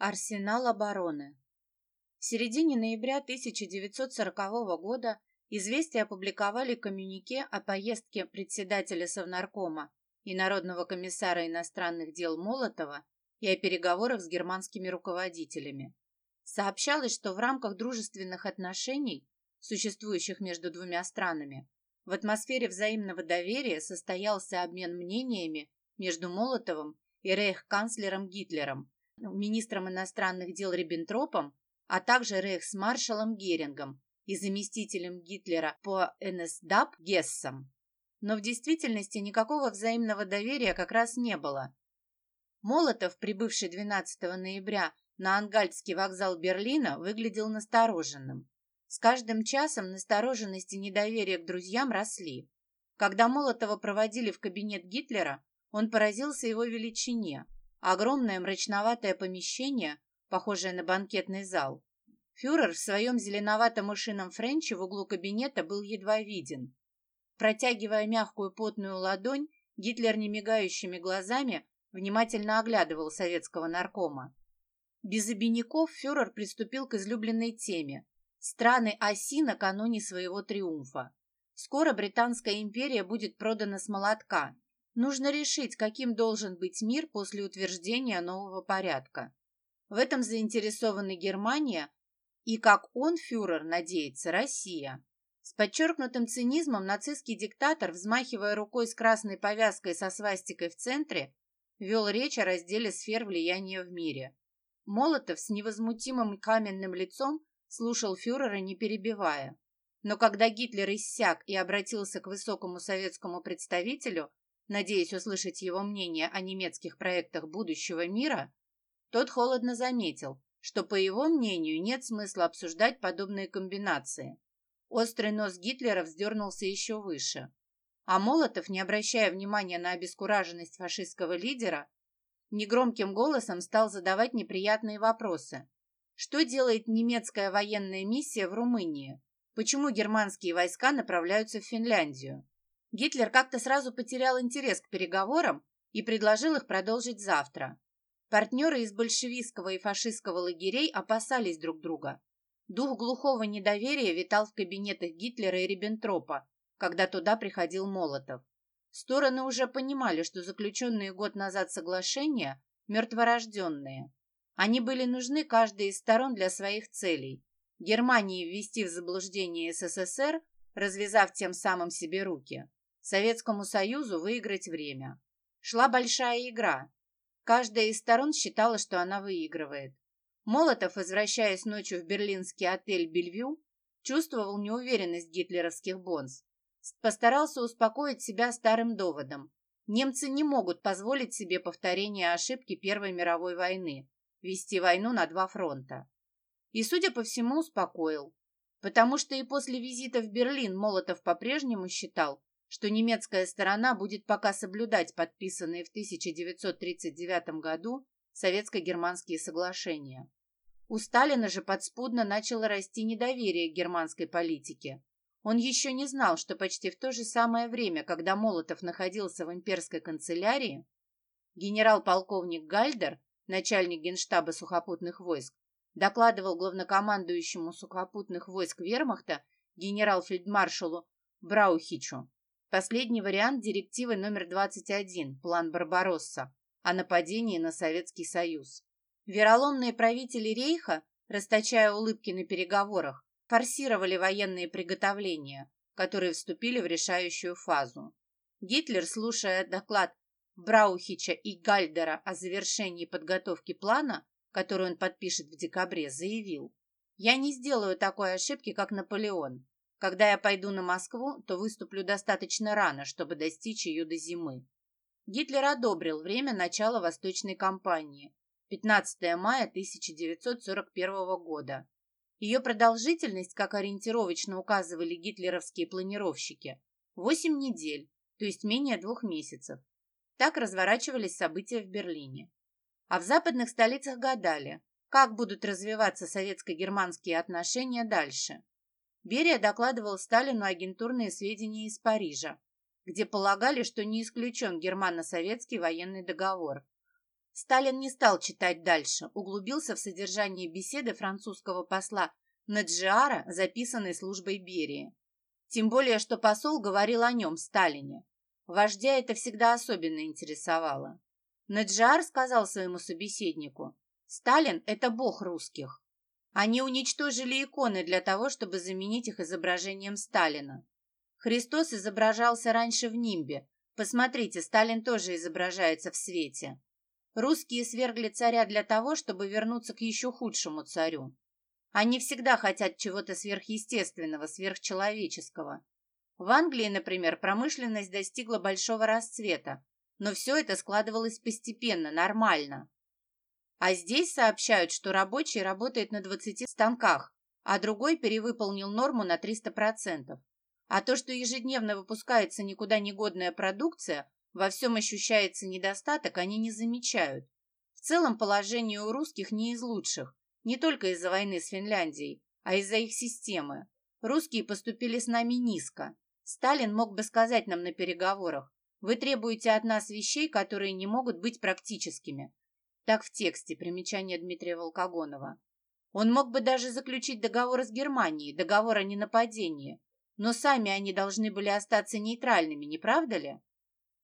Арсенал обороны. В середине ноября 1940 года «Известия» опубликовали коммюнике о поездке председателя Совнаркома и Народного комиссара иностранных дел Молотова и о переговорах с германскими руководителями. Сообщалось, что в рамках дружественных отношений, существующих между двумя странами, в атмосфере взаимного доверия состоялся обмен мнениями между Молотовым и рейхканцлером Гитлером министром иностранных дел Риббентропом, а также рейхсмаршалом Герингом и заместителем Гитлера по НСДАП Гессом. Но в действительности никакого взаимного доверия как раз не было. Молотов, прибывший 12 ноября на Ангальдский вокзал Берлина, выглядел настороженным. С каждым часом настороженность и недоверие к друзьям росли. Когда Молотова проводили в кабинет Гитлера, он поразился его величине – Огромное мрачноватое помещение, похожее на банкетный зал. Фюрер в своем зеленовато-мышином френче в углу кабинета был едва виден. Протягивая мягкую потную ладонь, Гитлер немигающими глазами внимательно оглядывал советского наркома. Без обиняков фюрер приступил к излюбленной теме – страны оси накануне своего триумфа. Скоро Британская империя будет продана с молотка – Нужно решить, каким должен быть мир после утверждения нового порядка. В этом заинтересованы Германия и, как он, фюрер, надеется, Россия. С подчеркнутым цинизмом нацистский диктатор, взмахивая рукой с красной повязкой со свастикой в центре, вел речь о разделе сфер влияния в мире. Молотов с невозмутимым каменным лицом слушал фюрера, не перебивая. Но когда Гитлер иссяк и обратился к высокому советскому представителю, надеясь услышать его мнение о немецких проектах будущего мира, тот холодно заметил, что, по его мнению, нет смысла обсуждать подобные комбинации. Острый нос Гитлера вздернулся еще выше. А Молотов, не обращая внимания на обескураженность фашистского лидера, негромким голосом стал задавать неприятные вопросы. Что делает немецкая военная миссия в Румынии? Почему германские войска направляются в Финляндию? Гитлер как-то сразу потерял интерес к переговорам и предложил их продолжить завтра. Партнеры из большевистского и фашистского лагерей опасались друг друга. Дух глухого недоверия витал в кабинетах Гитлера и Риббентропа, когда туда приходил Молотов. Стороны уже понимали, что заключенные год назад соглашения – мертворожденные. Они были нужны каждой из сторон для своих целей. Германии ввести в заблуждение СССР, развязав тем самым себе руки. Советскому Союзу выиграть время. Шла большая игра. Каждая из сторон считала, что она выигрывает. Молотов, возвращаясь ночью в берлинский отель «Бельвью», чувствовал неуверенность гитлеровских бонз. Постарался успокоить себя старым доводом. Немцы не могут позволить себе повторение ошибки Первой мировой войны, вести войну на два фронта. И, судя по всему, успокоил. Потому что и после визита в Берлин Молотов по-прежнему считал, что немецкая сторона будет пока соблюдать подписанные в 1939 году советско-германские соглашения. У Сталина же подспудно начало расти недоверие к германской политике. Он еще не знал, что почти в то же самое время, когда Молотов находился в имперской канцелярии, генерал-полковник Гальдер, начальник генштаба сухопутных войск, докладывал главнокомандующему сухопутных войск вермахта генерал-фельдмаршалу Браухичу, Последний вариант директивы номер 21, план Барбаросса, о нападении на Советский Союз. Вероломные правители Рейха, расточая улыбки на переговорах, форсировали военные приготовления, которые вступили в решающую фазу. Гитлер, слушая доклад Браухича и Гальдера о завершении подготовки плана, который он подпишет в декабре, заявил, «Я не сделаю такой ошибки, как Наполеон. Когда я пойду на Москву, то выступлю достаточно рано, чтобы достичь ее до зимы. Гитлер одобрил время начала Восточной кампании, 15 мая 1941 года. Ее продолжительность, как ориентировочно указывали гитлеровские планировщики, 8 недель, то есть менее двух месяцев. Так разворачивались события в Берлине. А в западных столицах гадали, как будут развиваться советско-германские отношения дальше. Берия докладывал Сталину агентурные сведения из Парижа, где полагали, что не исключен германо-советский военный договор. Сталин не стал читать дальше, углубился в содержание беседы французского посла Наджиара, записанной службой Берии. Тем более, что посол говорил о нем, Сталине. Вождя это всегда особенно интересовало. Наджиар сказал своему собеседнику, «Сталин – это бог русских. Они уничтожили иконы для того, чтобы заменить их изображением Сталина. Христос изображался раньше в нимбе. Посмотрите, Сталин тоже изображается в свете. Русские свергли царя для того, чтобы вернуться к еще худшему царю. Они всегда хотят чего-то сверхъестественного, сверхчеловеческого. В Англии, например, промышленность достигла большого расцвета, но все это складывалось постепенно, нормально. А здесь сообщают, что рабочий работает на 20 станках, а другой перевыполнил норму на 300%. А то, что ежедневно выпускается никуда негодная продукция, во всем ощущается недостаток, они не замечают. В целом положение у русских не из лучших, не только из-за войны с Финляндией, а из-за их системы. Русские поступили с нами низко. Сталин мог бы сказать нам на переговорах, вы требуете от нас вещей, которые не могут быть практическими. Так в тексте, примечание Дмитрия Волкогонова. Он мог бы даже заключить договор с Германией, договор о ненападении. Но сами они должны были остаться нейтральными, не правда ли?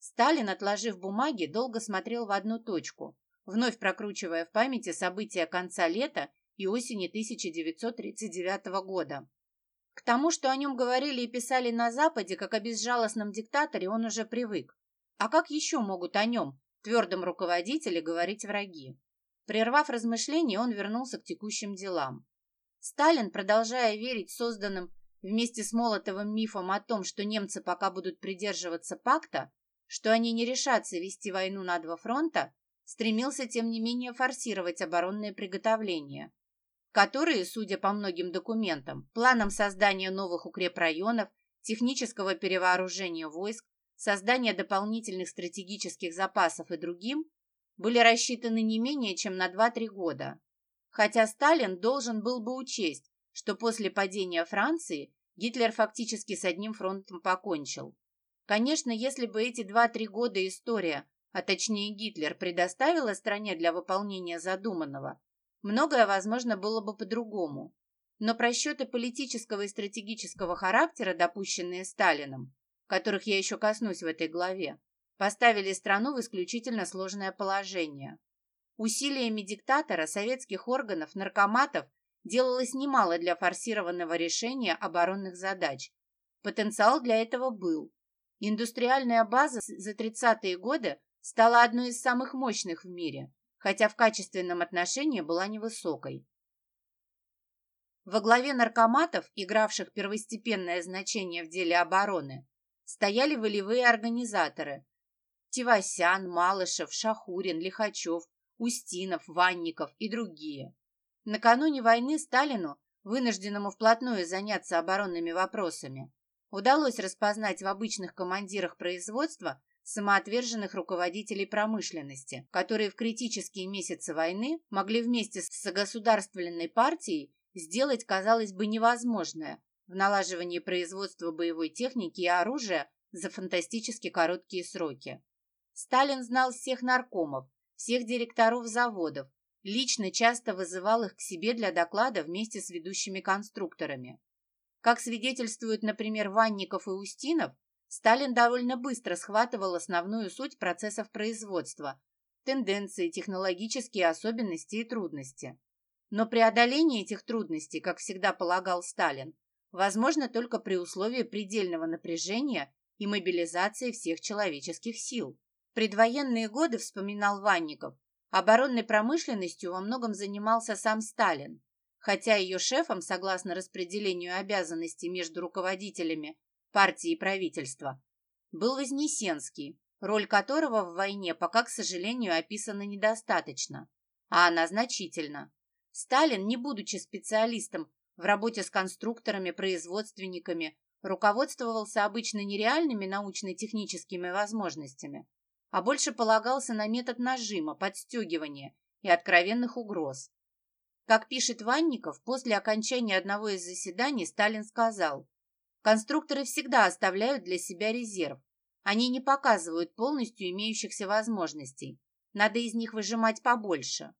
Сталин, отложив бумаги, долго смотрел в одну точку, вновь прокручивая в памяти события конца лета и осени 1939 года. К тому, что о нем говорили и писали на Западе, как о безжалостном диктаторе, он уже привык. А как еще могут о нем, твердом руководителе, говорить враги? Прервав размышления, он вернулся к текущим делам. Сталин, продолжая верить созданным вместе с Молотовым мифом о том, что немцы пока будут придерживаться пакта, что они не решатся вести войну на два фронта, стремился, тем не менее, форсировать оборонные приготовления, которые, судя по многим документам, планам создания новых укрепрайонов, технического перевооружения войск, создания дополнительных стратегических запасов и другим, были рассчитаны не менее чем на 2-3 года. Хотя Сталин должен был бы учесть, что после падения Франции Гитлер фактически с одним фронтом покончил. Конечно, если бы эти два-три года история, а точнее Гитлер, предоставила стране для выполнения задуманного, многое, возможно, было бы по-другому. Но просчеты политического и стратегического характера, допущенные Сталином, которых я еще коснусь в этой главе, поставили страну в исключительно сложное положение. Усилиями диктатора, советских органов, наркоматов делалось немало для форсированного решения оборонных задач. Потенциал для этого был. Индустриальная база за 30-е годы стала одной из самых мощных в мире, хотя в качественном отношении была невысокой. Во главе наркоматов, игравших первостепенное значение в деле обороны, стояли волевые организаторы Тивасян, Малышев, Шахурин, Лихачев, Устинов, Ванников и другие. Накануне войны Сталину, вынужденному вплотную заняться оборонными вопросами, удалось распознать в обычных командирах производства самоотверженных руководителей промышленности, которые в критические месяцы войны могли вместе с государственной партией сделать, казалось бы, невозможное в налаживании производства боевой техники и оружия за фантастически короткие сроки. Сталин знал всех наркомов, всех директоров заводов, лично часто вызывал их к себе для доклада вместе с ведущими конструкторами. Как свидетельствуют, например, Ванников и Устинов, Сталин довольно быстро схватывал основную суть процессов производства, тенденции, технологические особенности и трудности. Но преодоление этих трудностей, как всегда полагал Сталин, возможно только при условии предельного напряжения и мобилизации всех человеческих сил. Предвоенные годы, вспоминал Ванников, оборонной промышленностью во многом занимался сам Сталин хотя ее шефом, согласно распределению обязанностей между руководителями партии и правительства, был Вознесенский, роль которого в войне пока, к сожалению, описана недостаточно, а она значительна. Сталин, не будучи специалистом в работе с конструкторами, производственниками, руководствовался обычно не реальными научно-техническими возможностями, а больше полагался на метод нажима, подстегивания и откровенных угроз. Как пишет Ванников, после окончания одного из заседаний Сталин сказал, «Конструкторы всегда оставляют для себя резерв. Они не показывают полностью имеющихся возможностей. Надо из них выжимать побольше.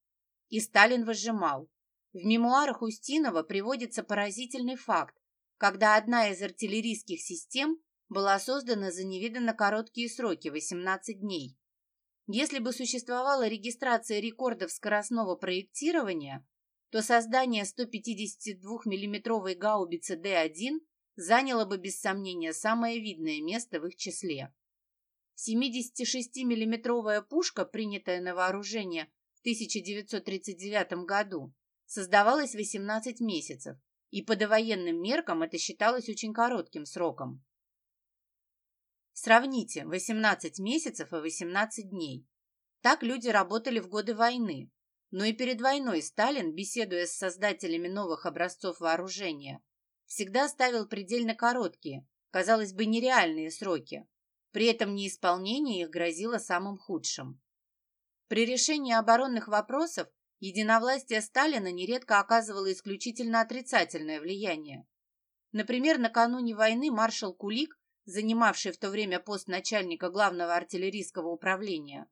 И Сталин выжимал. В мемуарах Устинова приводится поразительный факт, когда одна из артиллерийских систем была создана за невиданно короткие сроки – 18 дней. Если бы существовала регистрация рекордов скоростного проектирования, то создание 152 миллиметровой гаубицы Д-1 заняло бы без сомнения самое видное место в их числе. 76 миллиметровая пушка, принятая на вооружение в 1939 году, создавалась 18 месяцев, и по довоенным меркам это считалось очень коротким сроком. Сравните 18 месяцев и 18 дней. Так люди работали в годы войны, но и перед войной Сталин, беседуя с создателями новых образцов вооружения, всегда ставил предельно короткие, казалось бы, нереальные сроки. При этом неисполнение их грозило самым худшим. При решении оборонных вопросов единовластие Сталина нередко оказывало исключительно отрицательное влияние. Например, накануне войны маршал Кулик, занимавший в то время пост начальника главного артиллерийского управления,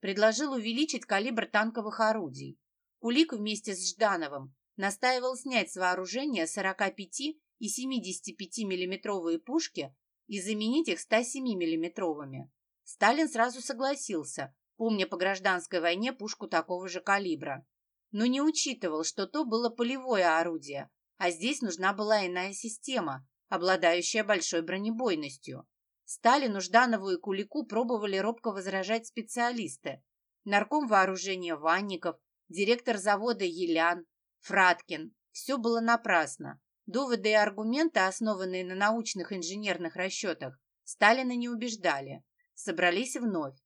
предложил увеличить калибр танковых орудий. Кулик вместе с Ждановым настаивал снять с вооружения 45 и 75 миллиметровые пушки и заменить их 107 миллиметровыми. Сталин сразу согласился, помня по гражданской войне пушку такого же калибра. Но не учитывал, что то было полевое орудие, а здесь нужна была иная система, обладающая большой бронебойностью. Сталину, Жданову и Кулику пробовали робко возражать специалисты. Нарком вооружения Ванников, директор завода Елян, Фраткин. Все было напрасно. Доводы и аргументы, основанные на научных инженерных расчетах, Сталина не убеждали. Собрались вновь.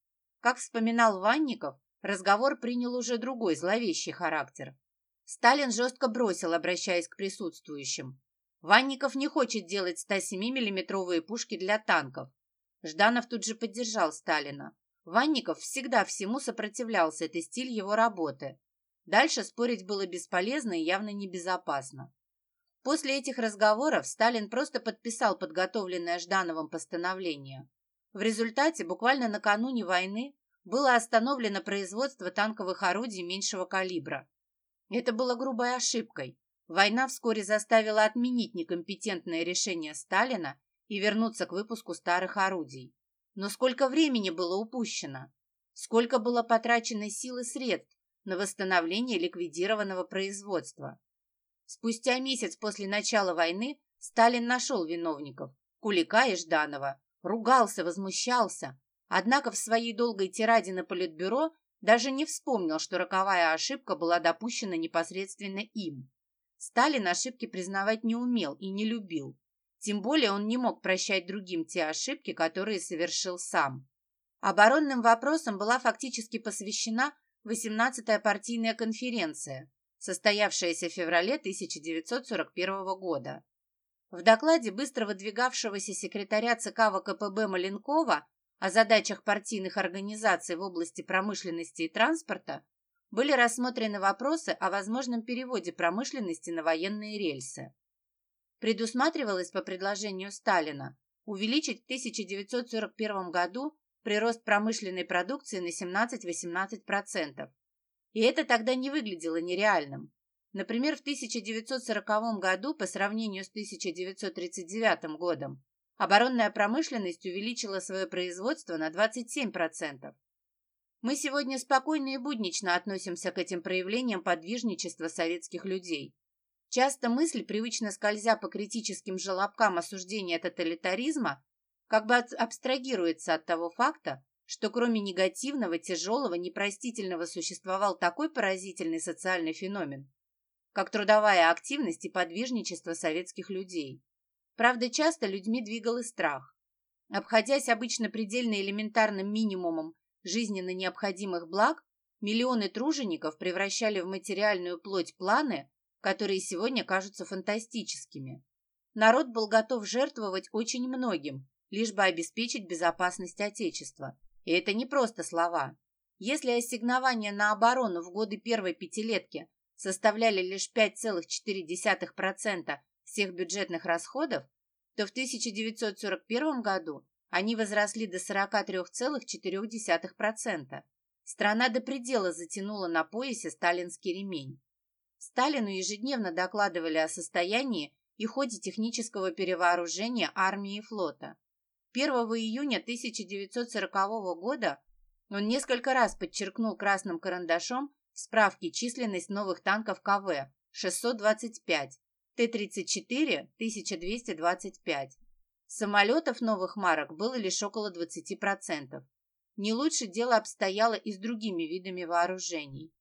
Как вспоминал Ванников, разговор принял уже другой зловещий характер. Сталин жестко бросил, обращаясь к присутствующим. Ванников не хочет делать 107-миллиметровые пушки для танков. Жданов тут же поддержал Сталина. Ванников всегда всему сопротивлялся, это стиль его работы. Дальше спорить было бесполезно и явно небезопасно. После этих разговоров Сталин просто подписал подготовленное Ждановым постановление. В результате, буквально накануне войны, было остановлено производство танковых орудий меньшего калибра. Это было грубой ошибкой. Война вскоре заставила отменить некомпетентное решение Сталина и вернуться к выпуску старых орудий. Но сколько времени было упущено? Сколько было потрачено сил и средств на восстановление ликвидированного производства? Спустя месяц после начала войны Сталин нашел виновников – Кулика и Жданова. Ругался, возмущался. Однако в своей долгой тираде на Политбюро даже не вспомнил, что роковая ошибка была допущена непосредственно им. Сталин ошибки признавать не умел и не любил. Тем более он не мог прощать другим те ошибки, которые совершил сам. Оборонным вопросам была фактически посвящена 18-я партийная конференция, состоявшаяся в феврале 1941 года. В докладе быстро выдвигавшегося секретаря ЦК ВКПБ Маленкова о задачах партийных организаций в области промышленности и транспорта были рассмотрены вопросы о возможном переводе промышленности на военные рельсы. Предусматривалось по предложению Сталина увеличить в 1941 году прирост промышленной продукции на 17-18%, и это тогда не выглядело нереальным. Например, в 1940 году по сравнению с 1939 годом оборонная промышленность увеличила свое производство на 27%. Мы сегодня спокойно и буднично относимся к этим проявлениям подвижничества советских людей. Часто мысль, привычно скользя по критическим желобкам осуждения тоталитаризма, как бы абстрагируется от того факта, что кроме негативного, тяжелого, непростительного существовал такой поразительный социальный феномен, как трудовая активность и подвижничество советских людей. Правда, часто людьми двигал и страх. Обходясь обычно предельно элементарным минимумом жизненно необходимых благ, миллионы тружеников превращали в материальную плоть планы, которые сегодня кажутся фантастическими. Народ был готов жертвовать очень многим, лишь бы обеспечить безопасность Отечества. И это не просто слова. Если ассигнования на оборону в годы первой пятилетки составляли лишь 5,4% всех бюджетных расходов, то в 1941 году они возросли до 43,4%. страна до предела затянула на поясе сталинский ремень. Сталину ежедневно докладывали о состоянии и ходе технического перевооружения армии и флота. 1 июня 1940 года он несколько раз подчеркнул красным карандашом в справке численность новых танков КВ 625, Т-34 1225. Самолетов новых марок было лишь около 20%. Не лучше дело обстояло и с другими видами вооружений.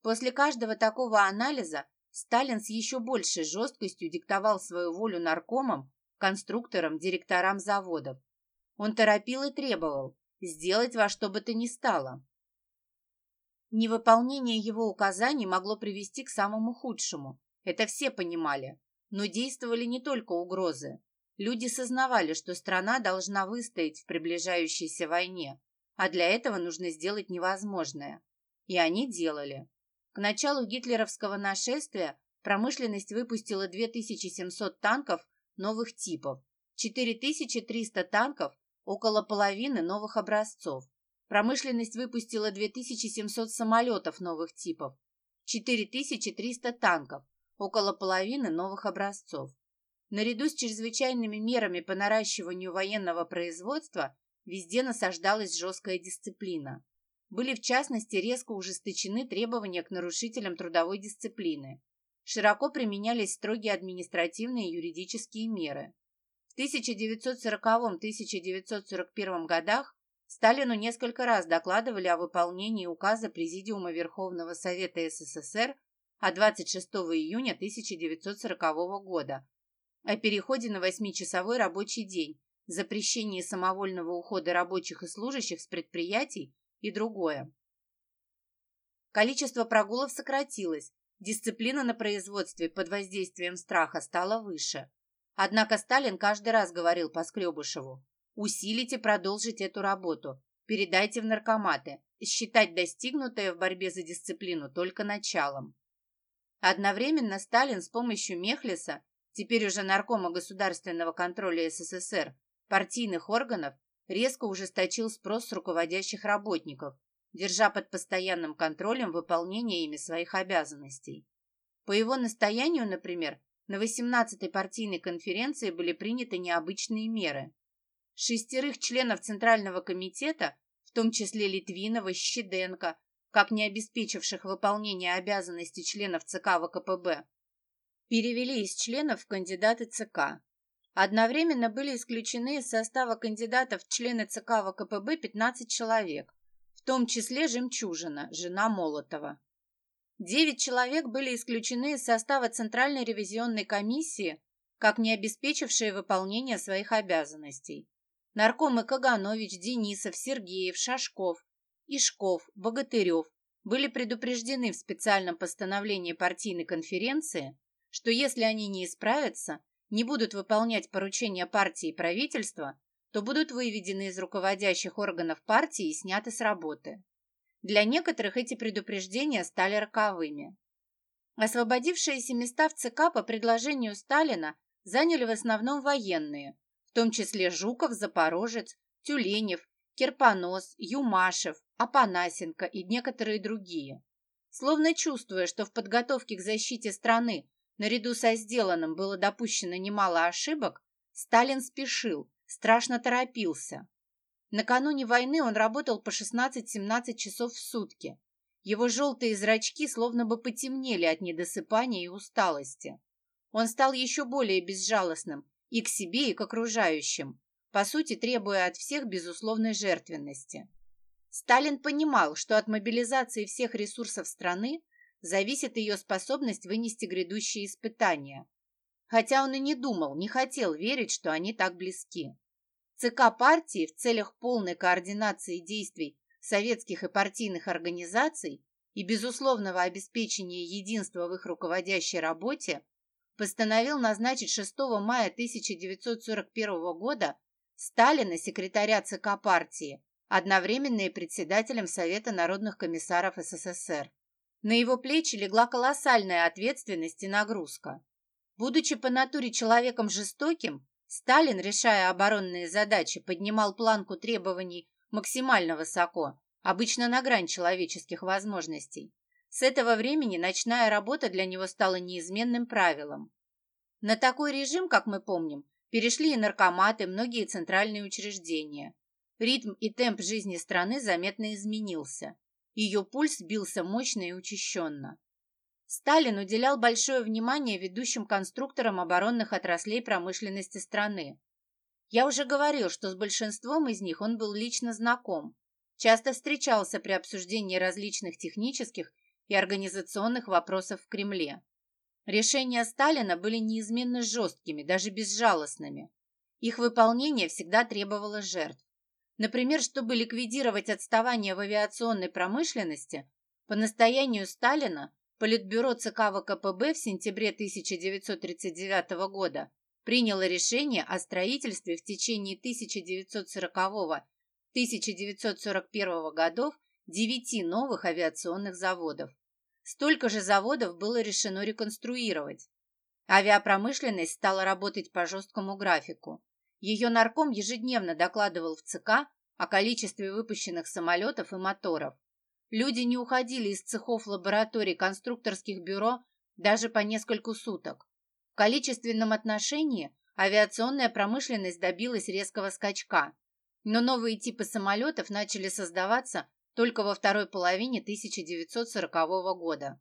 После каждого такого анализа Сталин с еще большей жесткостью диктовал свою волю наркомам, конструкторам, директорам заводов. Он торопил и требовал сделать во что бы то ни стало. Невыполнение его указаний могло привести к самому худшему. Это все понимали. Но действовали не только угрозы. Люди сознавали, что страна должна выстоять в приближающейся войне, а для этого нужно сделать невозможное. И они делали. К началу гитлеровского нашествия промышленность выпустила 2700 танков новых типов, 4300 танков, около половины новых образцов. Промышленность выпустила 2700 самолетов новых типов, 4300 танков, около половины новых образцов. Наряду с чрезвычайными мерами по наращиванию военного производства Везде насаждалась жесткая дисциплина. Были, в частности, резко ужесточены требования к нарушителям трудовой дисциплины. Широко применялись строгие административные и юридические меры. В 1940-1941 годах Сталину несколько раз докладывали о выполнении указа Президиума Верховного Совета СССР от 26 июня 1940 года о переходе на восьмичасовой рабочий день запрещении самовольного ухода рабочих и служащих с предприятий и другое. Количество прогулов сократилось, дисциплина на производстве под воздействием страха стала выше. Однако Сталин каждый раз говорил Поскребышеву, усилите продолжить эту работу, передайте в наркоматы, считать достигнутое в борьбе за дисциплину только началом. Одновременно Сталин с помощью Мехлиса, теперь уже наркома государственного контроля СССР, партийных органов резко ужесточил спрос с руководящих работников, держа под постоянным контролем выполнение ими своих обязанностей. По его настоянию, например, на 18-й партийной конференции были приняты необычные меры. Шестерых членов Центрального комитета, в том числе Литвинова, Щеденко, как не обеспечивших выполнение обязанностей членов ЦК ВКПБ, перевели из членов в кандидаты ЦК. Одновременно были исключены из состава кандидатов в члены ЦК ВКПБ 15 человек, в том числе Жемчужина, жена Молотова. Девять человек были исключены из состава Центральной ревизионной комиссии, как не обеспечившие выполнение своих обязанностей. Наркомы Каганович, Денисов, Сергеев, Шашков, Ишков, Богатырев были предупреждены в специальном постановлении партийной конференции, что если они не исправятся, не будут выполнять поручения партии и правительства, то будут выведены из руководящих органов партии и сняты с работы. Для некоторых эти предупреждения стали роковыми. Освободившиеся места в ЦК по предложению Сталина заняли в основном военные, том числе Жуков, Запорожец, Тюленев, Кирпонос, Юмашев, Апанасенко и некоторые другие. Словно чувствуя, что в подготовке к защите страны Наряду со сделанным было допущено немало ошибок, Сталин спешил, страшно торопился. Накануне войны он работал по 16-17 часов в сутки. Его желтые зрачки словно бы потемнели от недосыпания и усталости. Он стал еще более безжалостным и к себе, и к окружающим, по сути требуя от всех безусловной жертвенности. Сталин понимал, что от мобилизации всех ресурсов страны зависит ее способность вынести грядущие испытания. Хотя он и не думал, не хотел верить, что они так близки. ЦК партии в целях полной координации действий советских и партийных организаций и безусловного обеспечения единства в их руководящей работе постановил назначить 6 мая 1941 года Сталина, секретаря ЦК партии, одновременно и председателем Совета народных комиссаров СССР. На его плечи легла колоссальная ответственность и нагрузка. Будучи по натуре человеком жестоким, Сталин, решая оборонные задачи, поднимал планку требований максимально высоко, обычно на грань человеческих возможностей. С этого времени ночная работа для него стала неизменным правилом. На такой режим, как мы помним, перешли и наркоматы, многие центральные учреждения. Ритм и темп жизни страны заметно изменился. Ее пульс бился мощно и учащенно. Сталин уделял большое внимание ведущим конструкторам оборонных отраслей промышленности страны. Я уже говорил, что с большинством из них он был лично знаком, часто встречался при обсуждении различных технических и организационных вопросов в Кремле. Решения Сталина были неизменно жесткими, даже безжалостными. Их выполнение всегда требовало жертв. Например, чтобы ликвидировать отставание в авиационной промышленности, по настоянию Сталина Политбюро ЦК ВКПБ в сентябре 1939 года приняло решение о строительстве в течение 1940-1941 годов девяти новых авиационных заводов. Столько же заводов было решено реконструировать. Авиапромышленность стала работать по жесткому графику. Ее нарком ежедневно докладывал в ЦК о количестве выпущенных самолетов и моторов. Люди не уходили из цехов лабораторий конструкторских бюро даже по нескольку суток. В количественном отношении авиационная промышленность добилась резкого скачка, но новые типы самолетов начали создаваться только во второй половине 1940 года.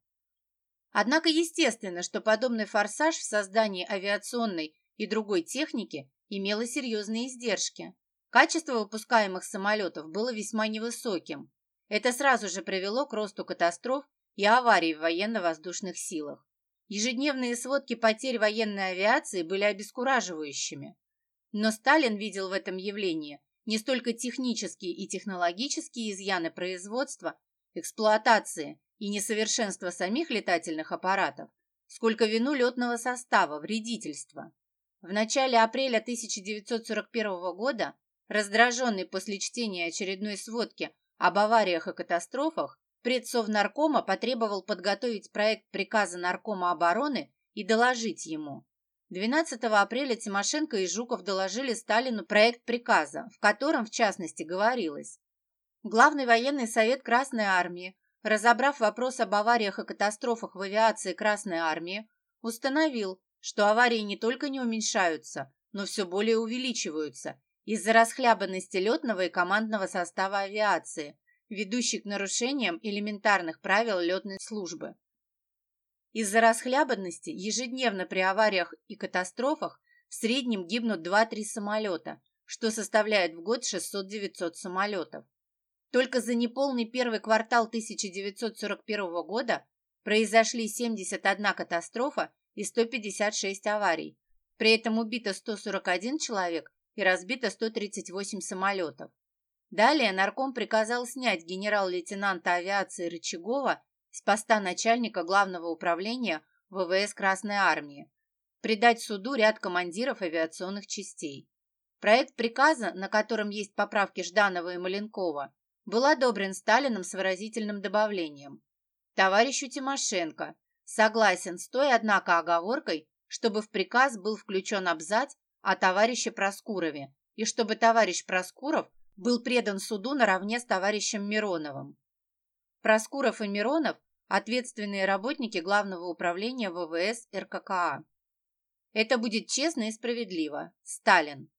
Однако естественно, что подобный форсаж в создании авиационной и другой техники имело серьезные издержки. Качество выпускаемых самолетов было весьма невысоким. Это сразу же привело к росту катастроф и аварий в военно-воздушных силах. Ежедневные сводки потерь военной авиации были обескураживающими. Но Сталин видел в этом явлении не столько технические и технологические изъяны производства, эксплуатации и несовершенства самих летательных аппаратов, сколько вину летного состава, вредительства. В начале апреля 1941 года, раздраженный после чтения очередной сводки об авариях и катастрофах, предсовнаркома потребовал подготовить проект приказа Наркома обороны и доложить ему. 12 апреля Тимошенко и Жуков доложили Сталину проект приказа, в котором, в частности, говорилось Главный военный совет Красной Армии, разобрав вопрос об авариях и катастрофах в авиации Красной Армии, установил, что аварии не только не уменьшаются, но все более увеличиваются из-за расхлябанности летного и командного состава авиации, ведущих к нарушениям элементарных правил летной службы. Из-за расхлябанности ежедневно при авариях и катастрофах в среднем гибнут 2-3 самолета, что составляет в год 600-900 самолетов. Только за неполный первый квартал 1941 года произошли 71 катастрофа и 156 аварий. При этом убито 141 человек и разбито 138 самолетов. Далее нарком приказал снять генерал-лейтенанта авиации Рычагова с поста начальника главного управления ВВС Красной Армии, придать суду ряд командиров авиационных частей. Проект приказа, на котором есть поправки Жданова и Маленкова, был одобрен Сталином с выразительным добавлением. Товарищу Тимошенко согласен с той, однако, оговоркой, чтобы в приказ был включен абзац о товарище Проскурове и чтобы товарищ Проскуров был предан суду наравне с товарищем Мироновым. Проскуров и Миронов ответственные работники Главного управления ВВС РККА. Это будет честно и справедливо. Сталин.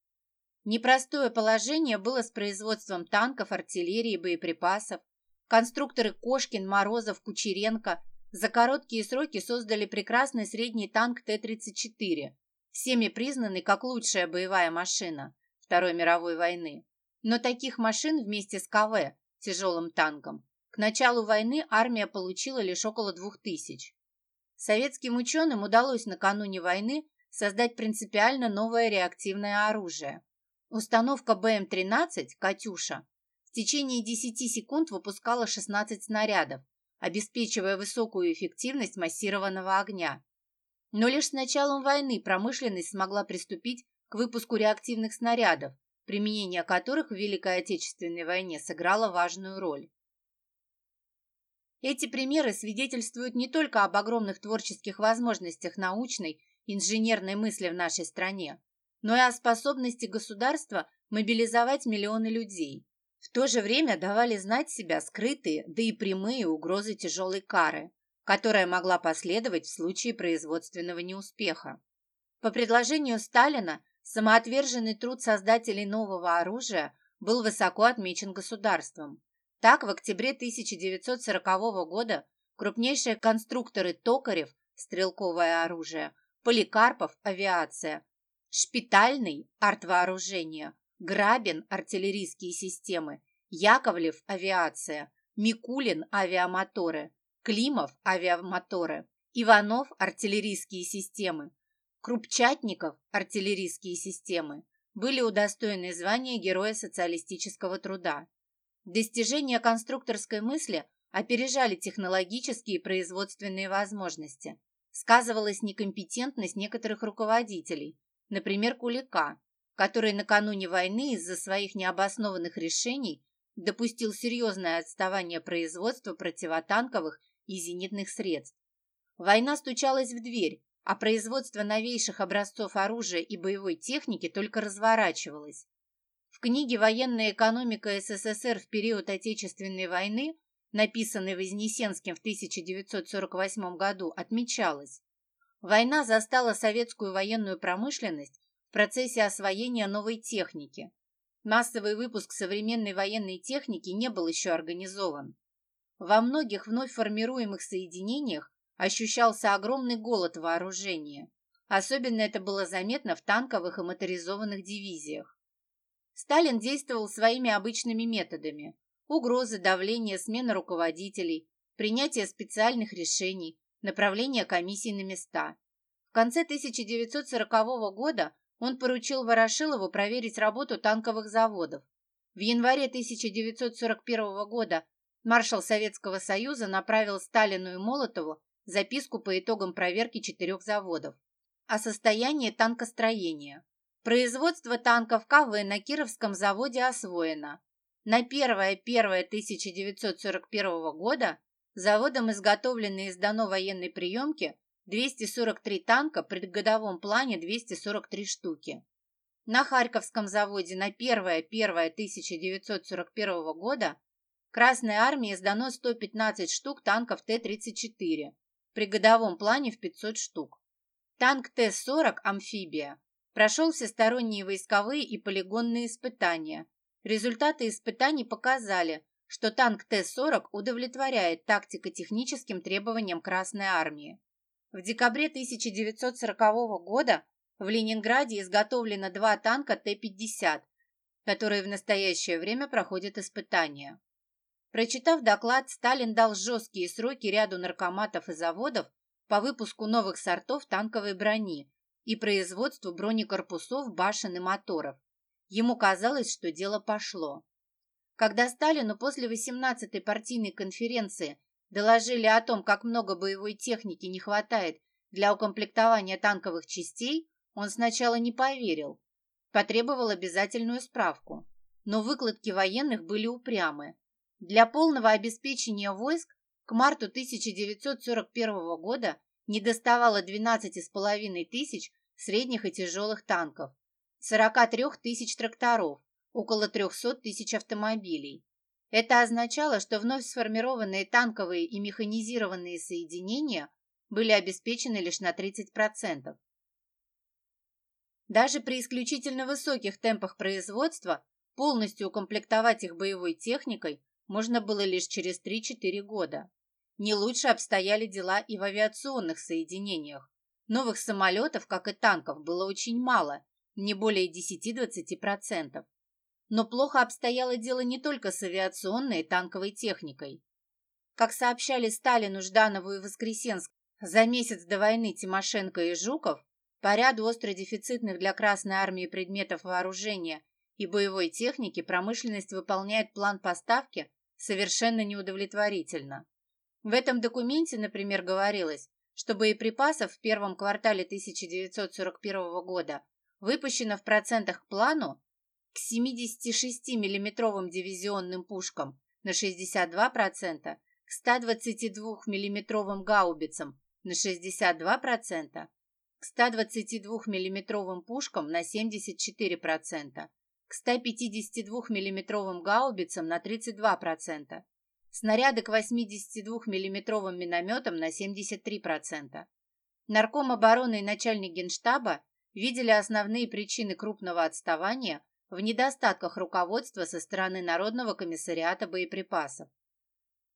Непростое положение было с производством танков, артиллерии боеприпасов. Конструкторы Кошкин, Морозов, Кучеренко за короткие сроки создали прекрасный средний танк Т-34, всеми признанный как лучшая боевая машина Второй мировой войны. Но таких машин вместе с КВ, тяжелым танком, к началу войны армия получила лишь около двух тысяч. Советским ученым удалось накануне войны создать принципиально новое реактивное оружие. Установка БМ-13 «Катюша» в течение 10 секунд выпускала 16 снарядов, обеспечивая высокую эффективность массированного огня. Но лишь с началом войны промышленность смогла приступить к выпуску реактивных снарядов, применение которых в Великой Отечественной войне сыграло важную роль. Эти примеры свидетельствуют не только об огромных творческих возможностях научной, инженерной мысли в нашей стране, но и о способности государства мобилизовать миллионы людей, в то же время давали знать себя скрытые, да и прямые угрозы тяжелой кары, которая могла последовать в случае производственного неуспеха. По предложению Сталина, самоотверженный труд создателей нового оружия был высоко отмечен государством. Так, в октябре 1940 года крупнейшие конструкторы Токарев – стрелковое оружие, Поликарпов – авиация, Шпитальный – артвооружение, Грабин – артиллерийские системы, Яковлев – авиация, Микулин – авиамоторы, Климов – авиамоторы, Иванов – артиллерийские системы, Крупчатников – артиллерийские системы, были удостоены звания Героя социалистического труда. Достижения конструкторской мысли опережали технологические и производственные возможности. Сказывалась некомпетентность некоторых руководителей, например, Кулика, который накануне войны из-за своих необоснованных решений допустил серьезное отставание производства противотанковых и зенитных средств. Война стучалась в дверь, а производство новейших образцов оружия и боевой техники только разворачивалось. В книге «Военная экономика СССР в период Отечественной войны», написанной Вознесенским в 1948 году, отмечалось, война застала советскую военную промышленность в процессе освоения новой техники. Массовый выпуск современной военной техники не был еще организован. Во многих вновь формируемых соединениях ощущался огромный голод вооружения. Особенно это было заметно в танковых и моторизованных дивизиях. Сталин действовал своими обычными методами. Угрозы, давление, смена руководителей, принятие специальных решений, направление комиссий на места. В конце 1940 года он поручил Ворошилову проверить работу танковых заводов. В январе 1941 года маршал Советского Союза направил Сталину и Молотову записку по итогам проверки четырех заводов о состоянии танкостроения. Производство танков КВ на Кировском заводе освоено. На 1.1.1941 года заводом изготовлены и сдано военной приемки 243 танка при годовом плане 243 штуки. На Харьковском заводе на 1.1.1941 года Красной армии сдано 115 штук танков Т-34 при годовом плане в 500 штук. Танк Т-40 «Амфибия» прошел всесторонние войсковые и полигонные испытания. Результаты испытаний показали, что танк Т-40 удовлетворяет тактико-техническим требованиям Красной Армии. В декабре 1940 года в Ленинграде изготовлено два танка Т-50, которые в настоящее время проходят испытания. Прочитав доклад, Сталин дал жесткие сроки ряду наркоматов и заводов по выпуску новых сортов танковой брони, и производству бронекорпусов, башен и моторов. Ему казалось, что дело пошло. Когда Сталину после 18-й партийной конференции доложили о том, как много боевой техники не хватает для укомплектования танковых частей, он сначала не поверил. Потребовал обязательную справку. Но выкладки военных были упрямы. Для полного обеспечения войск к марту 1941 года недоставало 12,5 тысяч средних и тяжелых танков, 43 тысяч тракторов, около 300 тысяч автомобилей. Это означало, что вновь сформированные танковые и механизированные соединения были обеспечены лишь на 30%. Даже при исключительно высоких темпах производства полностью укомплектовать их боевой техникой можно было лишь через 3-4 года. Не лучше обстояли дела и в авиационных соединениях. Новых самолетов, как и танков, было очень мало, не более 10-20%. Но плохо обстояло дело не только с авиационной и танковой техникой. Как сообщали Сталину, Жданову и Воскресенск за месяц до войны Тимошенко и Жуков, по ряду остро дефицитных для Красной Армии предметов вооружения и боевой техники промышленность выполняет план поставки совершенно неудовлетворительно. В этом документе, например, говорилось, что боеприпасов в первом квартале 1941 года выпущено в процентах к плану к 76 миллиметровым дивизионным пушкам на 62%, к 122 миллиметровым гаубицам на 62%, к 122 миллиметровым пушкам на 74%, к 152 миллиметровым гаубицам на 32%, снаряды к 82 миллиметровым минометам на 73%. Нарком обороны и начальник генштаба видели основные причины крупного отставания в недостатках руководства со стороны Народного комиссариата боеприпасов.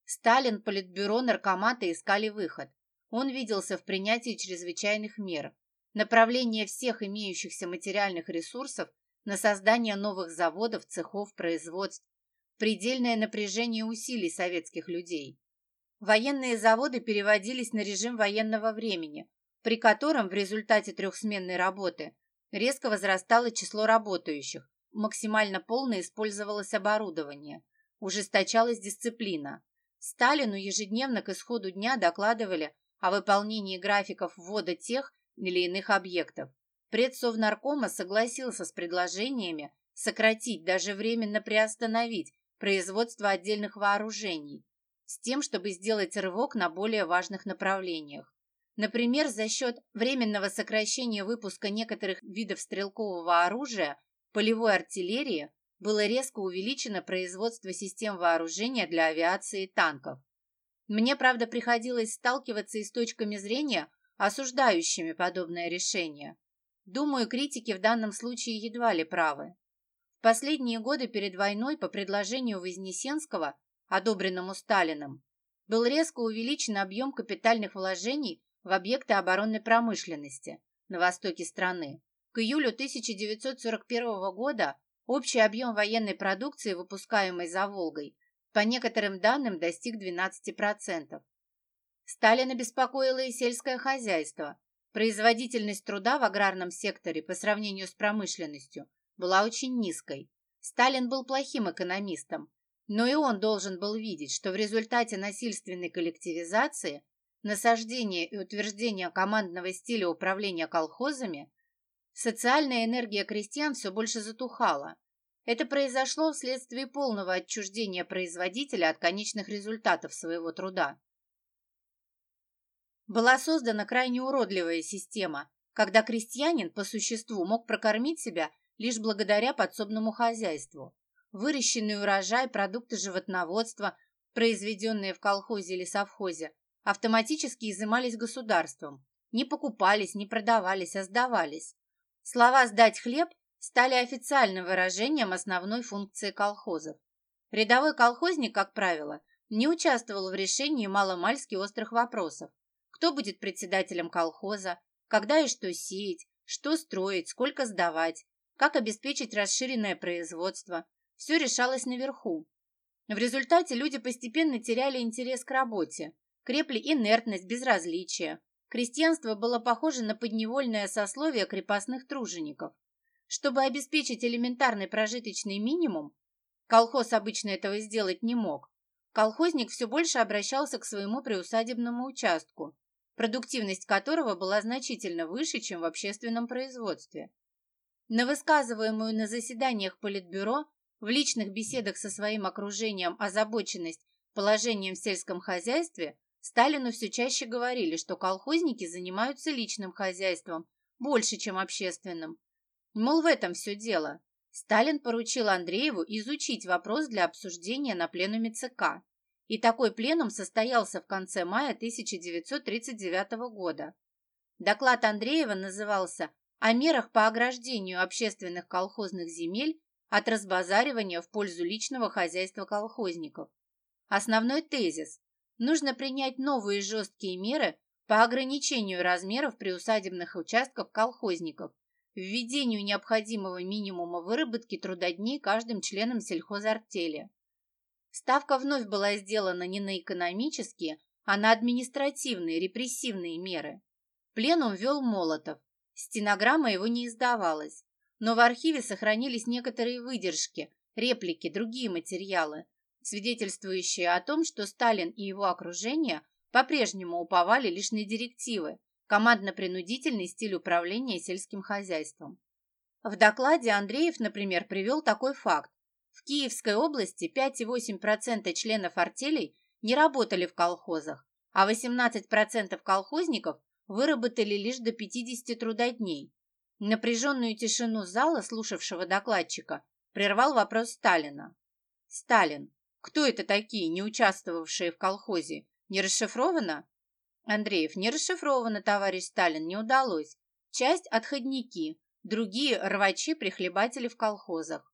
Сталин, Политбюро, наркоматы искали выход. Он виделся в принятии чрезвычайных мер, направление всех имеющихся материальных ресурсов на создание новых заводов, цехов, производств, предельное напряжение усилий советских людей. Военные заводы переводились на режим военного времени, при котором в результате трехсменной работы резко возрастало число работающих, максимально полно использовалось оборудование, ужесточалась дисциплина. Сталину ежедневно к исходу дня докладывали о выполнении графиков ввода тех или иных объектов. Предсовнаркома согласился с предложениями сократить, даже временно приостановить производство отдельных вооружений, с тем, чтобы сделать рывок на более важных направлениях. Например, за счет временного сокращения выпуска некоторых видов стрелкового оружия, полевой артиллерии, было резко увеличено производство систем вооружения для авиации и танков. Мне, правда, приходилось сталкиваться и с точками зрения, осуждающими подобное решение. Думаю, критики в данном случае едва ли правы. Последние годы перед войной по предложению Вознесенского, одобренному Сталиным, был резко увеличен объем капитальных вложений в объекты оборонной промышленности на востоке страны. К июлю 1941 года общий объем военной продукции, выпускаемой за Волгой, по некоторым данным достиг 12%. Сталина беспокоило и сельское хозяйство, Производительность труда в аграрном секторе по сравнению с промышленностью была очень низкой. Сталин был плохим экономистом, но и он должен был видеть, что в результате насильственной коллективизации, насаждения и утверждения командного стиля управления колхозами, социальная энергия крестьян все больше затухала. Это произошло вследствие полного отчуждения производителя от конечных результатов своего труда была создана крайне уродливая система, когда крестьянин по существу мог прокормить себя лишь благодаря подсобному хозяйству. Выращенный урожай, продукты животноводства, произведенные в колхозе или совхозе, автоматически изымались государством, не покупались, не продавались, а сдавались. Слова «сдать хлеб» стали официальным выражением основной функции колхозов. Рядовой колхозник, как правило, не участвовал в решении маломальски острых вопросов, кто будет председателем колхоза, когда и что сеять, что строить, сколько сдавать, как обеспечить расширенное производство. Все решалось наверху. В результате люди постепенно теряли интерес к работе, крепли инертность, безразличие. Крестьянство было похоже на подневольное сословие крепостных тружеников. Чтобы обеспечить элементарный прожиточный минимум, колхоз обычно этого сделать не мог, колхозник все больше обращался к своему приусадебному участку, продуктивность которого была значительно выше, чем в общественном производстве. На высказываемую на заседаниях Политбюро в личных беседах со своим окружением озабоченность положением в сельском хозяйстве Сталину все чаще говорили, что колхозники занимаются личным хозяйством больше, чем общественным. Мол, в этом все дело. Сталин поручил Андрееву изучить вопрос для обсуждения на пленуме ЦК и такой пленум состоялся в конце мая 1939 года. Доклад Андреева назывался «О мерах по ограждению общественных колхозных земель от разбазаривания в пользу личного хозяйства колхозников». Основной тезис – нужно принять новые жесткие меры по ограничению размеров приусадебных участков колхозников, введению необходимого минимума выработки трудодней каждым членом сельхозартели. Ставка вновь была сделана не на экономические, а на административные, репрессивные меры. Пленум вел Молотов. Стенограмма его не издавалась. Но в архиве сохранились некоторые выдержки, реплики, другие материалы, свидетельствующие о том, что Сталин и его окружение по-прежнему уповали лишь на директивы, командно-принудительный стиль управления сельским хозяйством. В докладе Андреев, например, привел такой факт. В Киевской области 5,8% членов артелей не работали в колхозах, а 18% колхозников выработали лишь до 50 трудодней. Напряженную тишину зала, слушавшего докладчика, прервал вопрос Сталина. Сталин. Кто это такие, не участвовавшие в колхозе? Не расшифровано? Андреев. Не расшифровано, товарищ Сталин, не удалось. Часть – отходники, другие – рвачи-прихлебатели в колхозах.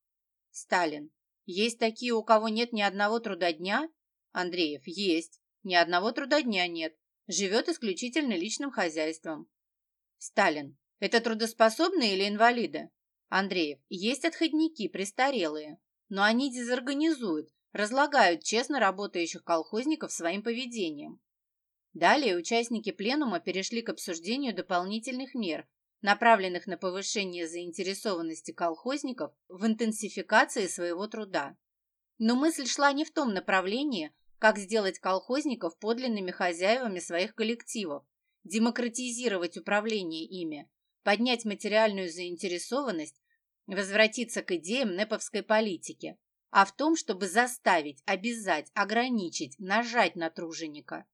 Сталин. Есть такие, у кого нет ни одного трудодня? Андреев. Есть. Ни одного трудодня нет. Живет исключительно личным хозяйством. Сталин. Это трудоспособные или инвалиды? Андреев. Есть отходники, престарелые. Но они дезорганизуют, разлагают честно работающих колхозников своим поведением. Далее участники пленума перешли к обсуждению дополнительных мер, направленных на повышение заинтересованности колхозников в интенсификации своего труда. Но мысль шла не в том направлении, как сделать колхозников подлинными хозяевами своих коллективов, демократизировать управление ими, поднять материальную заинтересованность, возвратиться к идеям неповской политики, а в том, чтобы заставить, обязать, ограничить, нажать на труженика.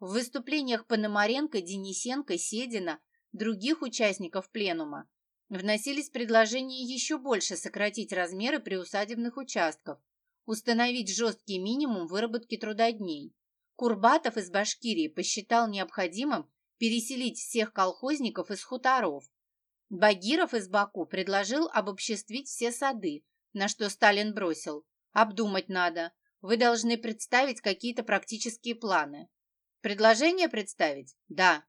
В выступлениях Пономаренко, Денисенко, Седина, других участников пленума вносились предложения еще больше сократить размеры приусадебных участков, установить жесткий минимум выработки трудодней. Курбатов из Башкирии посчитал необходимым переселить всех колхозников из хуторов. Багиров из Баку предложил обобществить все сады, на что Сталин бросил. Обдумать надо. Вы должны представить какие-то практические планы. Предложение представить? Да.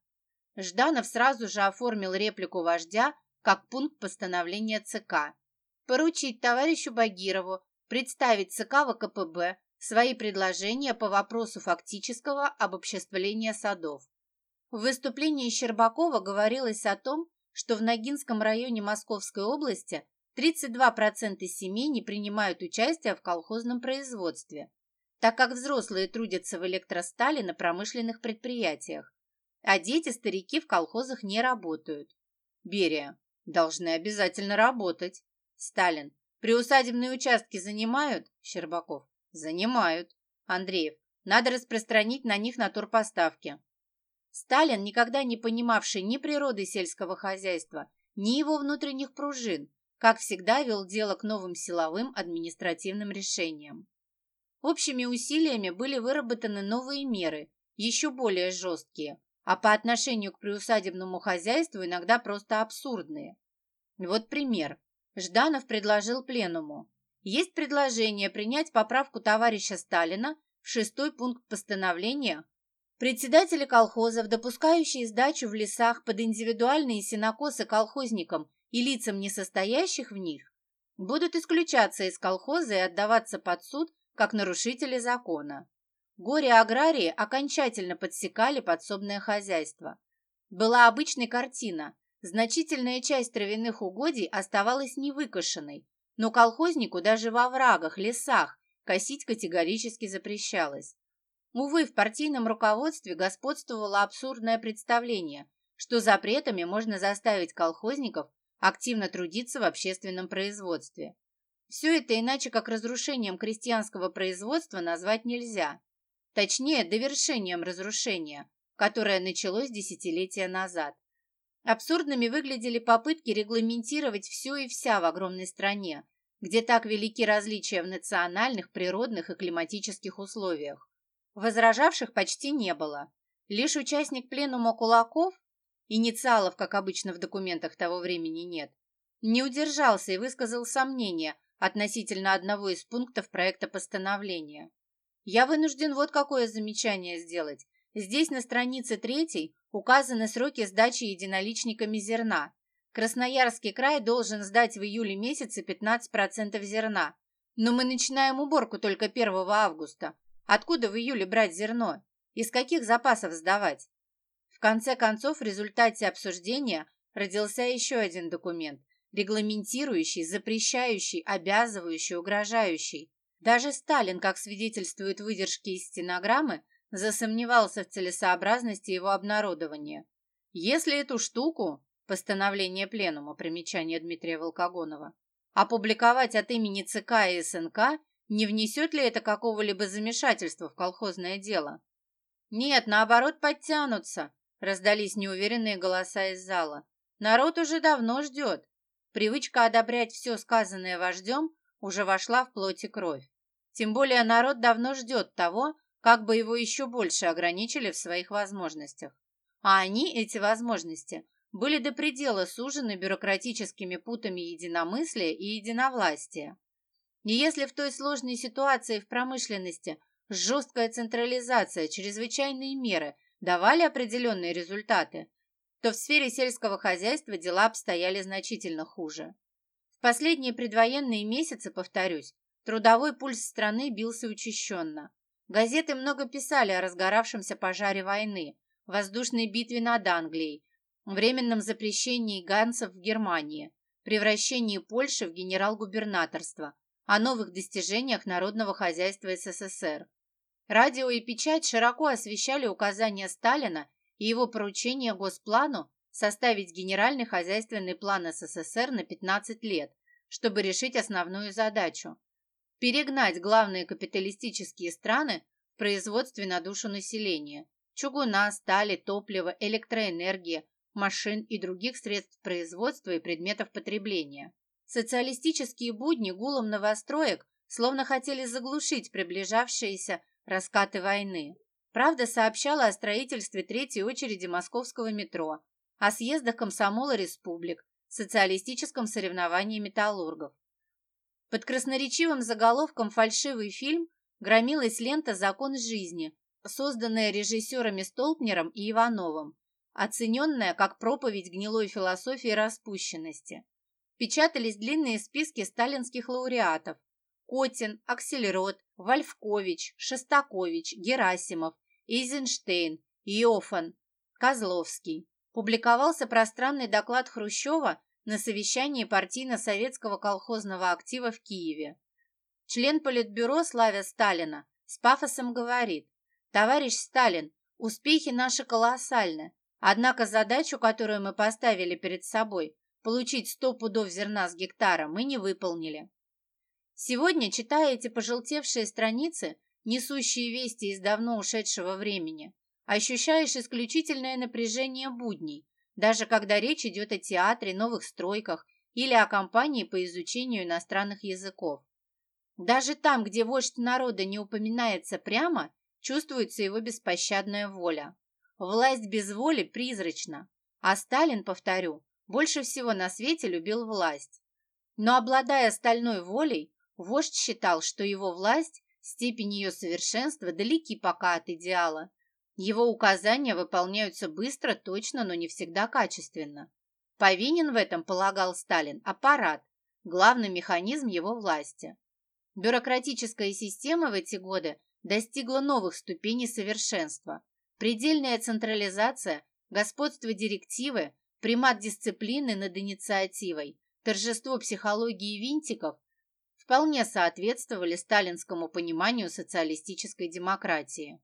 Жданов сразу же оформил реплику вождя как пункт постановления ЦК. Поручить товарищу Багирову представить ЦК ВКПБ свои предложения по вопросу фактического обобществления садов. В выступлении Щербакова говорилось о том, что в Ногинском районе Московской области 32% семей не принимают участие в колхозном производстве, так как взрослые трудятся в электростали на промышленных предприятиях, а дети-старики в колхозах не работают. Берия. Должны обязательно работать. Сталин. Приусадебные участки занимают? Щербаков. Занимают. Андреев. Надо распространить на них натурпоставки. Сталин, никогда не понимавший ни природы сельского хозяйства, ни его внутренних пружин, как всегда вел дело к новым силовым административным решениям. Общими усилиями были выработаны новые меры, еще более жесткие, а по отношению к приусадебному хозяйству иногда просто абсурдные. Вот пример. Жданов предложил пленуму. Есть предложение принять поправку товарища Сталина в шестой пункт постановления Председатели колхозов, допускающие сдачу в лесах под индивидуальные сенокосы колхозникам и лицам, не состоящих в них, будут исключаться из колхоза и отдаваться под суд как нарушители закона. Горе-аграрии окончательно подсекали подсобное хозяйство. Была обычная картина. Значительная часть травяных угодий оставалась невыкошенной, но колхознику даже во врагах, лесах косить категорически запрещалось. Увы, в партийном руководстве господствовало абсурдное представление, что запретами можно заставить колхозников активно трудиться в общественном производстве. Все это иначе как разрушением крестьянского производства назвать нельзя. Точнее, довершением разрушения, которое началось десятилетия назад. Абсурдными выглядели попытки регламентировать все и вся в огромной стране, где так велики различия в национальных, природных и климатических условиях. Возражавших почти не было. Лишь участник пленума Кулаков, инициалов, как обычно в документах того времени нет, не удержался и высказал сомнения относительно одного из пунктов проекта постановления. Я вынужден вот какое замечание сделать. Здесь на странице третьей указаны сроки сдачи единоличниками зерна. Красноярский край должен сдать в июле месяце 15% зерна. Но мы начинаем уборку только 1 августа. Откуда в июле брать зерно? Из каких запасов сдавать? В конце концов, в результате обсуждения родился еще один документ, регламентирующий, запрещающий, обязывающий, угрожающий. Даже Сталин, как свидетельствуют выдержки из стенограммы, засомневался в целесообразности его обнародования. Если эту штуку, постановление пленума, примечание Дмитрия Волкогонова, опубликовать от имени ЦК и СНК, не внесет ли это какого-либо замешательства в колхозное дело? Нет, наоборот, подтянутся, раздались неуверенные голоса из зала. Народ уже давно ждет. Привычка одобрять все сказанное вождем уже вошла в плоть и кровь. Тем более народ давно ждет того, как бы его еще больше ограничили в своих возможностях. А они, эти возможности, были до предела сужены бюрократическими путами единомыслия и единовластия. И если в той сложной ситуации в промышленности жесткая централизация, чрезвычайные меры давали определенные результаты, то в сфере сельского хозяйства дела обстояли значительно хуже. В последние предвоенные месяцы, повторюсь, трудовой пульс страны бился учащенно. Газеты много писали о разгоравшемся пожаре войны, воздушной битве над Англией, временном запрещении ганцев в Германии, превращении Польши в генерал-губернаторство, о новых достижениях народного хозяйства СССР. Радио и печать широко освещали указания Сталина и его поручение Госплану составить генеральный хозяйственный план СССР на 15 лет, чтобы решить основную задачу – перегнать главные капиталистические страны в производстве на душу населения – чугуна, стали, топлива, электроэнергии, машин и других средств производства и предметов потребления. Социалистические будни гулом новостроек словно хотели заглушить приближавшиеся раскаты войны. Правда сообщала о строительстве третьей очереди московского метро, о съездах комсомола республик, социалистическом соревновании металлургов. Под красноречивым заголовком «Фальшивый фильм» громилась лента «Закон жизни», созданная режиссерами Столпнером и Ивановым, оцененная как проповедь гнилой философии распущенности. Печатались длинные списки сталинских лауреатов. Котин, Акселерот, Вольфкович, Шостакович, Герасимов, Эйзенштейн, Йофан, Козловский. Публиковался пространный доклад Хрущева на совещании партийно-советского колхозного актива в Киеве. Член Политбюро Славя Сталина с пафосом говорит, «Товарищ Сталин, успехи наши колоссальны, однако задачу, которую мы поставили перед собой, получить 100 пудов зерна с гектара, мы не выполнили». Сегодня, читая эти пожелтевшие страницы, несущие вести из давно ушедшего времени, ощущаешь исключительное напряжение будней, даже когда речь идет о театре, новых стройках или о кампании по изучению иностранных языков. Даже там, где вождь народа не упоминается прямо, чувствуется его беспощадная воля. Власть без воли призрачна, а Сталин, повторю, больше всего на свете любил власть. Но обладая стальной волей, вождь считал, что его власть Степень ее совершенства далеки пока от идеала. Его указания выполняются быстро, точно, но не всегда качественно. Повинен в этом, полагал Сталин, аппарат, главный механизм его власти. Бюрократическая система в эти годы достигла новых ступеней совершенства. Предельная централизация, господство директивы, примат дисциплины над инициативой, торжество психологии винтиков вполне соответствовали сталинскому пониманию социалистической демократии.